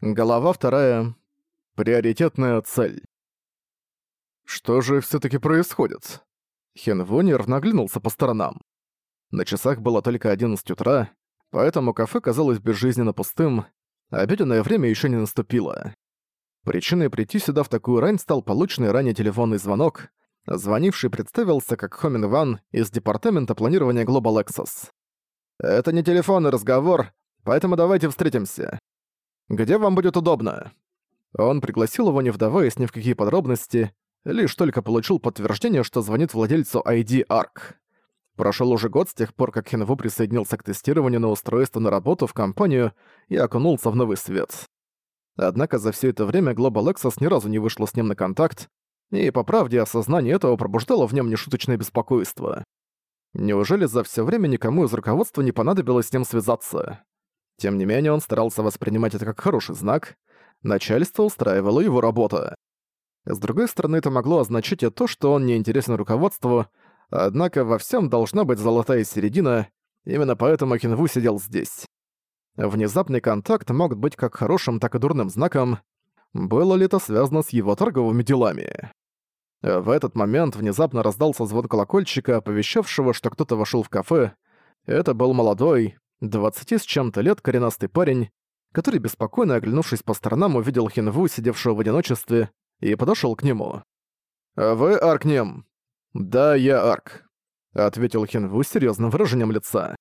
Голова вторая. Приоритетная цель. Что же все таки происходит? Хенву нервно оглянулся по сторонам. На часах было только 11 утра, поэтому кафе казалось безжизненно пустым, а обеденное время еще не наступило. Причиной прийти сюда в такую рань стал полученный ранее телефонный звонок. Звонивший представился как Хомин Ван из департамента планирования Global Access. «Это не телефонный разговор, поэтому давайте встретимся. Где вам будет удобно?» Он пригласил его, не вдаваясь ни в какие подробности, лишь только получил подтверждение, что звонит владельцу ID ARC. Прошел уже год с тех пор, как Хинву присоединился к тестированию на устройство на работу в компанию и окунулся в новый свет. Однако за все это время Global Access ни разу не вышла с ним на контакт, и, по правде, осознание этого пробуждало в нем нешуточное беспокойство. Неужели за все время никому из руководства не понадобилось с ним связаться? Тем не менее, он старался воспринимать это как хороший знак. Начальство устраивало его работа. С другой стороны, это могло означать и то, что он не интересен руководству, однако во всем должна быть золотая середина, именно поэтому Хинву сидел здесь. Внезапный контакт мог быть как хорошим, так и дурным знаком. Было ли это связано с его торговыми делами? В этот момент внезапно раздался звон колокольчика, оповещавшего, что кто-то вошел в кафе. Это был молодой, двадцати с чем-то лет коренастый парень, который, беспокойно оглянувшись по сторонам, увидел Хинву, сидевшего в одиночестве, и подошел к нему. «Вы Аркнем?» «Да, я Арк», — ответил Хинву с серьезным выражением лица.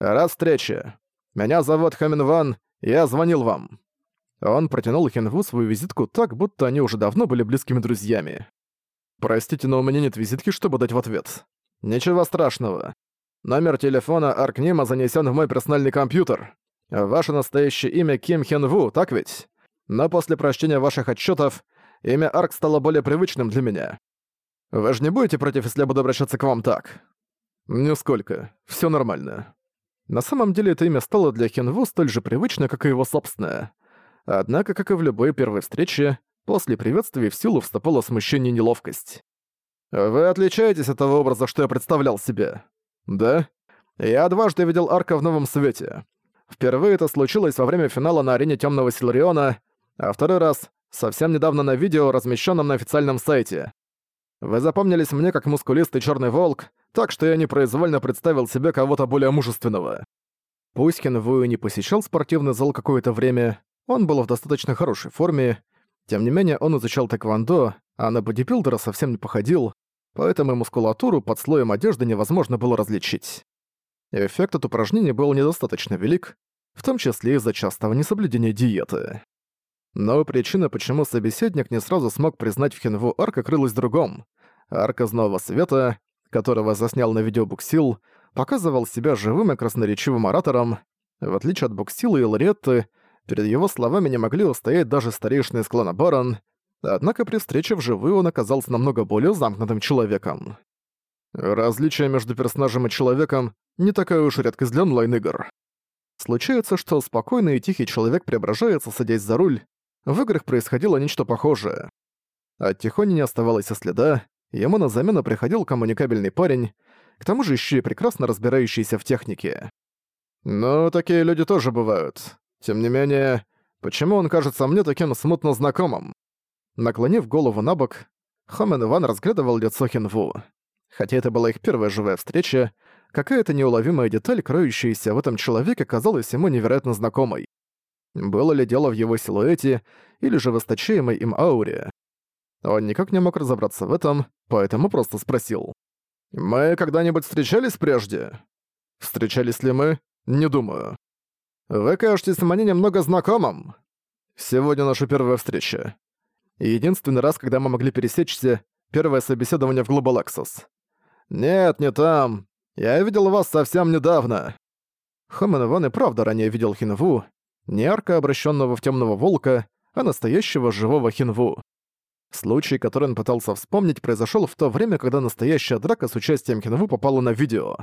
«Рад встрече. Меня зовут Хамин Ван, я звонил вам». Он протянул Хинву свою визитку так, будто они уже давно были близкими друзьями. «Простите, но у меня нет визитки, чтобы дать в ответ». «Ничего страшного. Номер телефона Аркнима занесен в мой персональный компьютер. Ваше настоящее имя Ким Хен Ву, так ведь? Но после прочтения ваших отчетов имя Арк стало более привычным для меня. Вы же не будете против, если я буду обращаться к вам так? Нисколько. Все нормально. На самом деле это имя стало для Хен Ву столь же привычно, как и его собственное. Однако, как и в любой первой встрече, после приветствия в силу вступало смущение и неловкость. «Вы отличаетесь от того образа, что я представлял себе. «Да? Я дважды видел Арка в новом свете. Впервые это случилось во время финала на арене Темного Силариона, а второй раз — совсем недавно на видео, размещенном на официальном сайте. Вы запомнились мне как мускулистый черный волк, так что я непроизвольно представил себе кого-то более мужественного. Пусть Хенвую не посещал спортивный зал какое-то время, он был в достаточно хорошей форме, тем не менее он изучал тэквондо, а на бодипилдера совсем не походил, поэтому мускулатуру под слоем одежды невозможно было различить. Эффект от упражнений был недостаточно велик, в том числе из-за частого несоблюдения диеты. Но причина, почему собеседник не сразу смог признать в Хинву арка, крылась в другом. Арка Нового Света, которого заснял на видео Буксил, показывал себя живым и красноречивым оратором. В отличие от Буксила и Лоретты, перед его словами не могли устоять даже старейшины из клана Барон, Однако при встрече вживую он оказался намного более замкнутым человеком. Различие между персонажем и человеком не такая уж редкость для онлайн-игр. Случается, что спокойный и тихий человек преображается, садясь за руль. В играх происходило нечто похожее. От Тихони не оставалось и следа, ему на замену приходил коммуникабельный парень, к тому же еще и прекрасно разбирающийся в технике. Но такие люди тоже бывают. Тем не менее, почему он кажется мне таким смутно знакомым? Наклонив голову на бок, Хомен Иван разглядывал лицо Хинву. Хотя это была их первая живая встреча, какая-то неуловимая деталь, кроющаяся в этом человеке, казалась ему невероятно знакомой. Было ли дело в его силуэте, или же в источаемой им ауре? Он никак не мог разобраться в этом, поэтому просто спросил. «Мы когда-нибудь встречались прежде?» «Встречались ли мы? Не думаю». «Вы кажетесь мне немного знакомым. Сегодня наша первая встреча единственный раз, когда мы могли пересечься, первое собеседование в Access. «Нет, не там. Я видел вас совсем недавно». Хомен Иван и правда ранее видел Хинву, не арка, обращенного в темного волка, а настоящего живого Хинву. Случай, который он пытался вспомнить, произошел в то время, когда настоящая драка с участием Хинву попала на видео.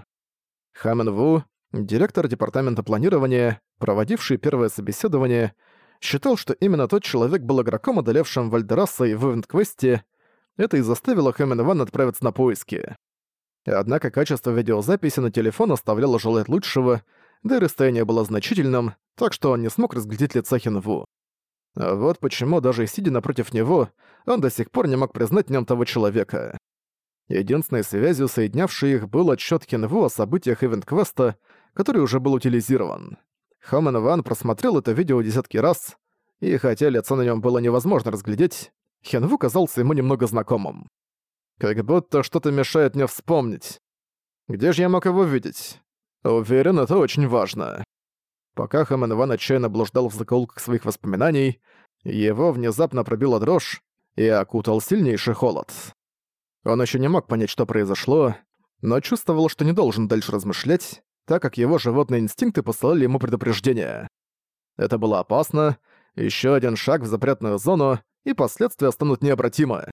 Хамен Ву, директор департамента планирования, проводивший первое собеседование, считал, что именно тот человек был игроком, одолевшим Вальдераса и в Ивент-квесте, это и заставило Хэмин Ван отправиться на поиски. Однако качество видеозаписи на телефон оставляло желать лучшего, да и расстояние было значительным, так что он не смог разглядеть лица Хинву. А вот почему, даже сидя напротив него, он до сих пор не мог признать в того человека. Единственной связью, соединявшей их, был отчет Хинву о событиях ивент-квеста, который уже был утилизирован. Хомен Ван просмотрел это видео десятки раз, и хотя лицо на нем было невозможно разглядеть, Хенву казался ему немного знакомым. Как будто что-то мешает мне вспомнить. Где же я мог его видеть? Уверен, это очень важно. Пока Хамен Ван отчаянно блуждал в закоулках своих воспоминаний, его внезапно пробила дрожь и окутал сильнейший холод. Он еще не мог понять, что произошло, но чувствовал, что не должен дальше размышлять, так как его животные инстинкты посылали ему предупреждение. Это было опасно, еще один шаг в запретную зону, и последствия станут необратимы.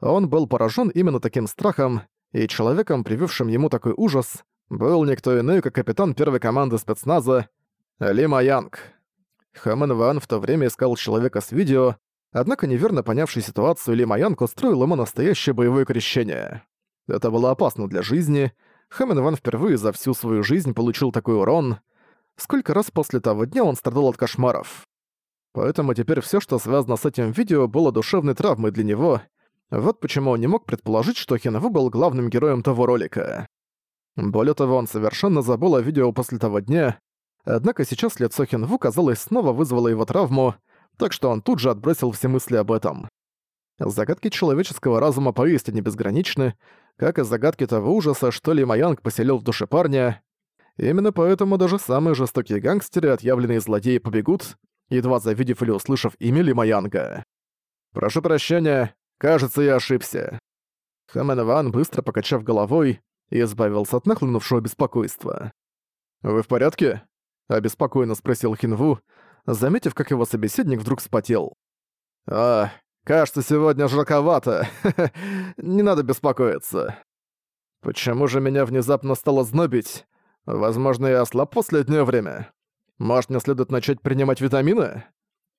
Он был поражен именно таким страхом, и человеком, привившим ему такой ужас, был никто иной, как капитан первой команды спецназа Ли Маянг. Хамен Ван в то время искал человека с видео, однако неверно понявший ситуацию Ли Маянг устроил ему настоящее боевое крещение. Это было опасно для жизни. Хамен Ван впервые за всю свою жизнь получил такой урон. Сколько раз после того дня он страдал от кошмаров. Поэтому теперь все, что связано с этим видео, было душевной травмой для него. Вот почему он не мог предположить, что Хинву был главным героем того ролика. Более того, он совершенно забыл о видео после того дня, однако сейчас лицо Хинву, казалось, снова вызвало его травму, так что он тут же отбросил все мысли об этом. Загадки человеческого разума поистине безграничны, как и загадки того ужаса, что Ли Маянг поселил в душе парня. Именно поэтому даже самые жестокие гангстеры, отъявленные злодеи, побегут, едва завидев или услышав имя Лимаянга. «Прошу прощения, кажется, я ошибся». Хамен Ван, быстро покачав головой, избавился от нахлынувшего беспокойства. «Вы в порядке?» — обеспокоенно спросил Хинву, заметив, как его собеседник вдруг вспотел. «А, кажется, сегодня жарковато. Не надо беспокоиться. Почему же меня внезапно стало знобить? Возможно, я ослаб последнее время. Может, мне следует начать принимать витамины?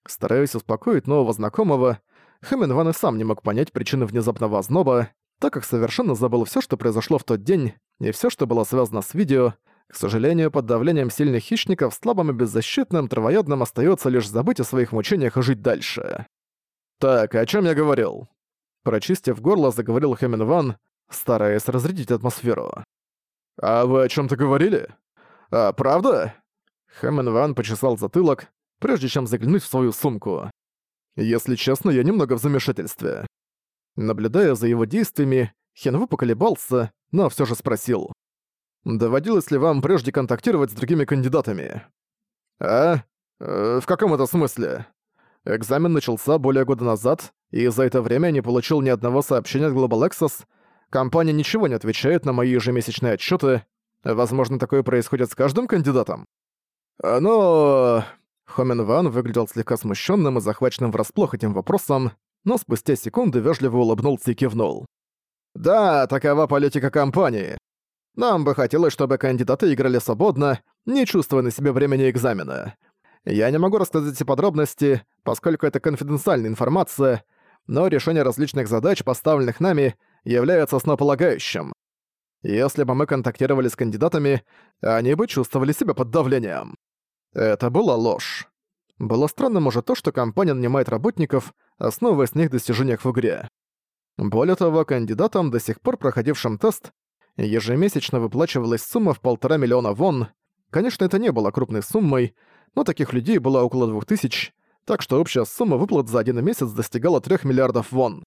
Стараясь успокоить нового знакомого, Хэмин Ван и сам не мог понять причины внезапного озноба, так как совершенно забыл все, что произошло в тот день, и все, что было связано с видео. К сожалению, под давлением сильных хищников слабым и беззащитным травоядным остается лишь забыть о своих мучениях и жить дальше. «Так, о чем я говорил?» Прочистив горло, заговорил Хэмин Ван, стараясь разрядить атмосферу. «А вы о чем то говорили? А, правда?» Хэмэн Ван почесал затылок, прежде чем заглянуть в свою сумку. Если честно, я немного в замешательстве. Наблюдая за его действиями, Хенву поколебался, но все же спросил. «Доводилось ли вам прежде контактировать с другими кандидатами?» «А? Э, в каком это смысле?» Экзамен начался более года назад, и за это время не получил ни одного сообщения от Global Access. Компания ничего не отвечает на мои ежемесячные отчеты. Возможно, такое происходит с каждым кандидатом. А, «Но...» Хомен Ван выглядел слегка смущенным и захваченным врасплох этим вопросом, но спустя секунду вежливо улыбнулся и кивнул. «Да, такова политика компании. Нам бы хотелось, чтобы кандидаты играли свободно, не чувствуя на себе времени экзамена. Я не могу рассказать все подробности, поскольку это конфиденциальная информация, но решение различных задач, поставленных нами, является основополагающим. Если бы мы контактировали с кандидатами, они бы чувствовали себя под давлением. Это была ложь. Было странным уже то, что компания нанимает работников, основываясь на их достижениях в игре. Более того, кандидатам, до сих пор проходившим тест, ежемесячно выплачивалась сумма в полтора миллиона вон. Конечно, это не было крупной суммой, но таких людей было около двух тысяч, так что общая сумма выплат за один месяц достигала 3 миллиардов вон.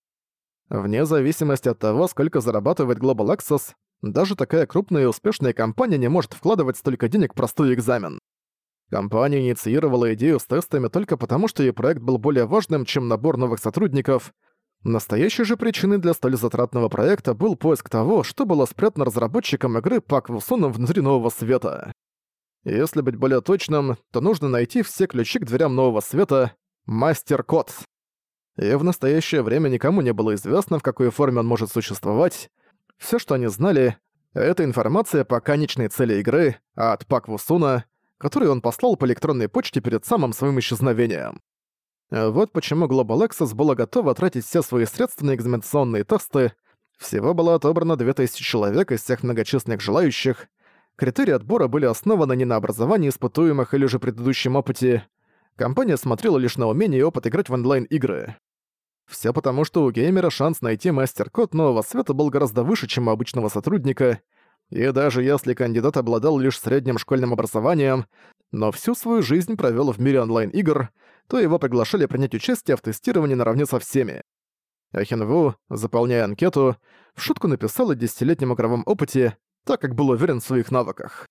Вне зависимости от того, сколько зарабатывает Global Access, даже такая крупная и успешная компания не может вкладывать столько денег в простой экзамен. Компания инициировала идею с тестами только потому, что ее проект был более важным, чем набор новых сотрудников. Настоящей же причиной для столь затратного проекта был поиск того, что было спрятано разработчиком игры Пак Вусоном внутри нового света. Если быть более точным, то нужно найти все ключи к дверям нового света — мастер-код. И в настоящее время никому не было известно, в какой форме он может существовать. Все, что они знали, это информация по конечной цели игры от Пак Вусуна, который он послал по электронной почте перед самым своим исчезновением. Вот почему Global Access было готово тратить все свои средства на экзаменационные тесты. Всего было отобрано 2000 человек из всех многочисленных желающих. Критерии отбора были основаны не на образовании испытуемых или же предыдущем опыте. компания смотрела лишь на умение и опыт играть в онлайн-игры. Все потому, что у геймера шанс найти мастер-код нового света был гораздо выше, чем у обычного сотрудника, и даже если кандидат обладал лишь средним школьным образованием, но всю свою жизнь провёл в мире онлайн-игр, то его приглашали принять участие в тестировании наравне со всеми. Ахинву, заполняя анкету, в шутку написал о десятилетнем игровом опыте, так как был уверен в своих навыках.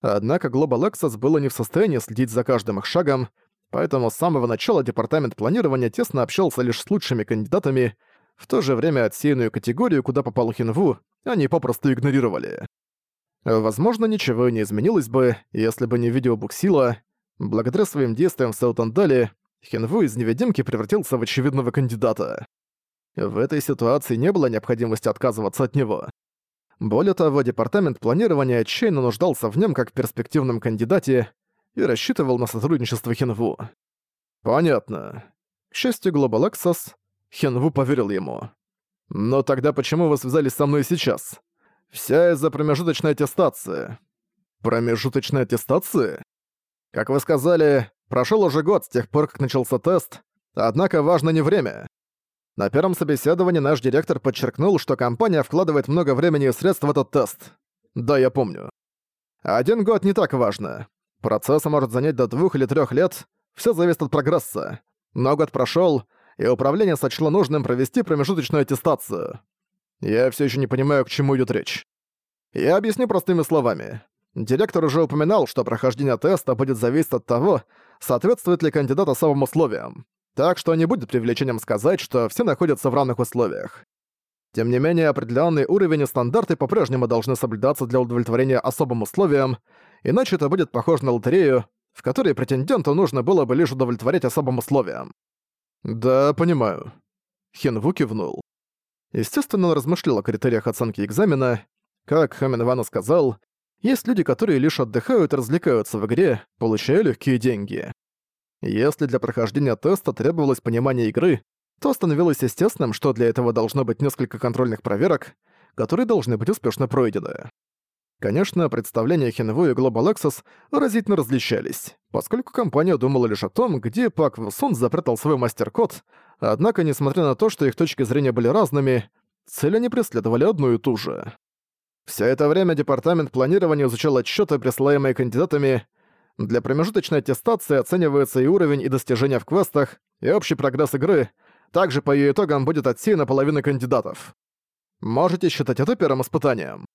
Однако Global Access было не в состоянии следить за каждым их шагом, поэтому с самого начала департамент планирования тесно общался лишь с лучшими кандидатами, в то же время отсеянную категорию, куда попал Хинву, они попросту игнорировали. Возможно, ничего не изменилось бы, если бы не видео Буксила. Благодаря своим действиям в Саутандале, Хинву из невидимки превратился в очевидного кандидата. В этой ситуации не было необходимости отказываться от него. Более того, департамент планирования отчаянно нуждался в нем как в перспективном кандидате и рассчитывал на сотрудничество Хинву. Понятно. К счастью, Global Access, Хинву поверил ему. Но тогда почему вы связались со мной сейчас? Вся из-за промежуточной аттестации. Промежуточной аттестации? Как вы сказали, прошел уже год с тех пор, как начался тест, однако важно не время. На первом собеседовании наш директор подчеркнул, что компания вкладывает много времени и средств в этот тест. Да, я помню. Один год не так важно. Процесс может занять до двух или трех лет, все зависит от прогресса. Но год прошел, и управление сочло нужным провести промежуточную аттестацию. Я все еще не понимаю, к чему идет речь. Я объясню простыми словами. Директор уже упоминал, что прохождение теста будет зависеть от того, соответствует ли кандидат особым условиям. Так что не будет привлечением сказать, что все находятся в равных условиях. Тем не менее, определенный уровень и стандарты по-прежнему должны соблюдаться для удовлетворения особым условиям, иначе это будет похоже на лотерею, в которой претенденту нужно было бы лишь удовлетворять особым условиям. «Да, понимаю». Хинву кивнул. Естественно, он размышлял о критериях оценки экзамена. Как Хамин Вану сказал, есть люди, которые лишь отдыхают и развлекаются в игре, получая легкие деньги. Если для прохождения теста требовалось понимание игры, то становилось естественным, что для этого должно быть несколько контрольных проверок, которые должны быть успешно пройдены. Конечно, представления Хинву и Global Access разительно различались, поскольку компания думала лишь о том, где Пак Вилсон запрятал свой мастер-код, однако, несмотря на то, что их точки зрения были разными, цели они преследовали одну и ту же. Все это время департамент планирования изучал отчеты, присылаемые кандидатами, для промежуточной аттестации оценивается и уровень и достижения в квестах, и общий прогресс игры. Также по ее итогам будет отсеяна половина кандидатов. Можете считать это первым испытанием.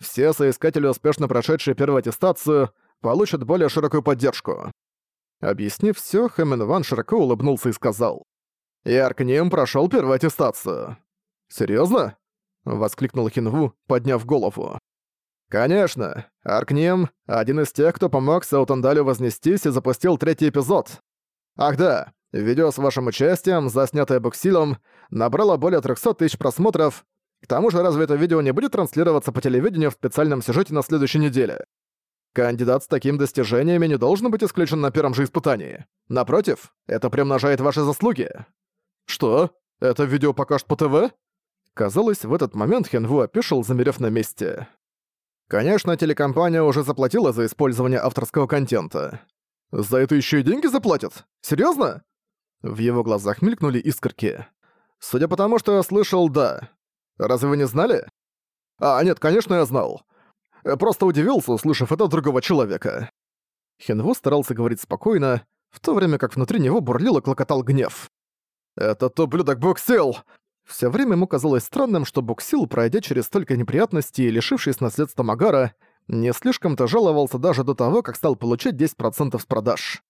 Все соискатели, успешно прошедшие первую аттестацию, получат более широкую поддержку. Объяснив всё, Хэмэн Ван широко улыбнулся и сказал. «И Аркним прошёл первую аттестацию». «Серьёзно?» — воскликнул Хинву, подняв голову. Конечно, Аркним — один из тех, кто помог Саутандалю вознестись и запустил третий эпизод. Ах да, видео с вашим участием, заснятое Буксилом, набрало более 300 тысяч просмотров. К тому же, разве это видео не будет транслироваться по телевидению в специальном сюжете на следующей неделе? Кандидат с такими достижениями не должен быть исключен на первом же испытании. Напротив, это примножает ваши заслуги. Что? Это видео покажут по ТВ? Казалось, в этот момент Хенву опешил, замерев на месте. Конечно, телекомпания уже заплатила за использование авторского контента. За это еще и деньги заплатят? Серьезно? В его глазах мелькнули искорки. Судя по тому, что я слышал, да. Разве вы не знали? А, нет, конечно, я знал. Просто удивился, услышав это от другого человека. Хинву старался говорить спокойно, в то время как внутри него бурлил и клокотал гнев. «Этот ублюдок Буксил! Всё время ему казалось странным, что Буксил, пройдя через столько неприятностей и лишившись наследства Магара, не слишком-то жаловался даже до того, как стал получать 10% с продаж.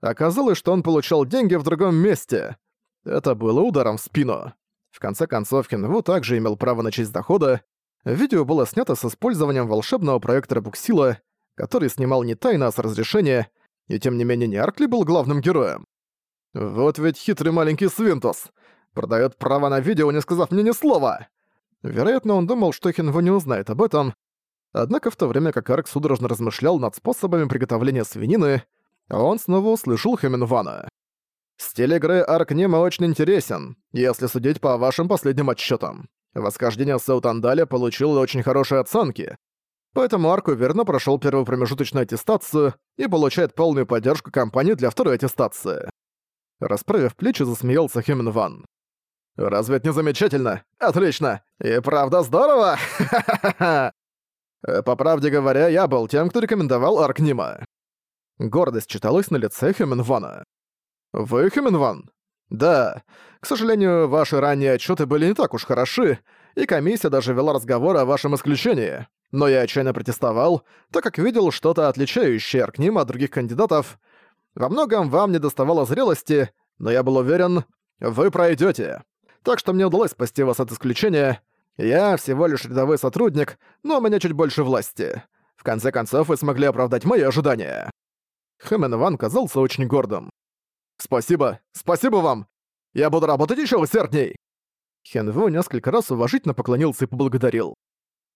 Оказалось, что он получал деньги в другом месте. Это было ударом в спину. В конце концов, Хинву также имел право на часть дохода. Видео было снято с использованием волшебного проектора Буксила, который снимал не тайно, а с разрешения, и тем не менее не Аркли был главным героем. Вот ведь хитрый маленький Свинтус — Продает право на видео, не сказав мне ни слова. Вероятно, он думал, что Хинву не узнает об этом. Однако в то время как Арк судорожно размышлял над способами приготовления свинины, он снова услышал Хэминвана. «Стиль игры Арк Нема очень интересен, если судить по вашим последним отчетам. Восхождение Саутандаля получило очень хорошие оценки. Поэтому Арк уверенно прошёл первую промежуточную аттестацию и получает полную поддержку компании для второй аттестации. Расправив плечи, засмеялся Хюмен Ван. «Разве это не замечательно? Отлично! И правда здорово! Ха-ха-ха!» э, По правде говоря, я был тем, кто рекомендовал Аркнима. Гордость читалась на лице Хюмен Вана. «Вы Хюмен Ван?» «Да. К сожалению, ваши ранние отчеты были не так уж хороши, и комиссия даже вела разговор о вашем исключении. Но я отчаянно протестовал, так как видел что-то отличающее Аркнима от других кандидатов. Во многом вам не доставало зрелости, но я был уверен, вы пройдете. Так что мне удалось спасти вас от исключения. Я всего лишь рядовой сотрудник, но у меня чуть больше власти. В конце концов, вы смогли оправдать мои ожидания». Хэмен Ван казался очень гордым. «Спасибо, спасибо вам! Я буду работать еще усердней!» Хен Ву несколько раз уважительно поклонился и поблагодарил.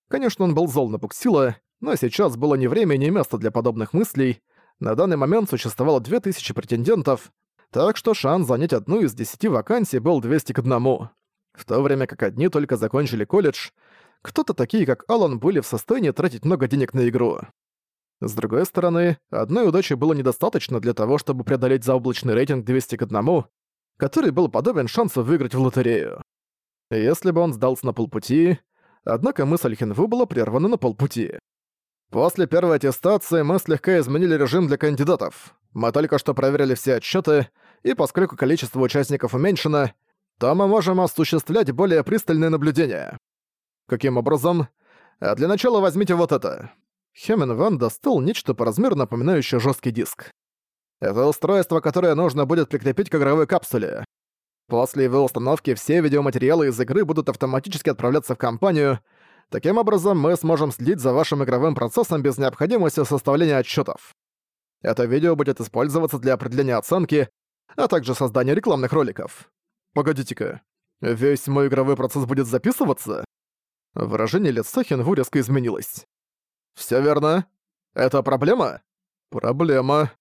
Конечно, он был зол на Пуксила, но сейчас было не время и не место для подобных мыслей. На данный момент существовало 2000 претендентов, так что шанс занять одну из десяти вакансий был 200 к одному. В то время как одни только закончили колледж, кто-то такие, как Алан, были в состоянии тратить много денег на игру. С другой стороны, одной удачи было недостаточно для того, чтобы преодолеть заоблачный рейтинг 200 к 1, который был подобен шансу выиграть в лотерею. Если бы он сдался на полпути, однако мысль Хинву была прервана на полпути. После первой аттестации мы слегка изменили режим для кандидатов. Мы только что проверили все отчеты, и поскольку количество участников уменьшено, то мы можем осуществлять более пристальное наблюдение. Каким образом? А для начала возьмите вот это. Хемен Ван достал нечто по размеру напоминающее жесткий диск. Это устройство, которое нужно будет прикрепить к игровой капсуле. После его установки все видеоматериалы из игры будут автоматически отправляться в компанию, Таким образом, мы сможем следить за вашим игровым процессом без необходимости составления отчетов. Это видео будет использоваться для определения оценки, а также создания рекламных роликов. Погодите-ка, весь мой игровой процесс будет записываться? Выражение лица Хинву резко изменилось. Всё верно. Это проблема? Проблема.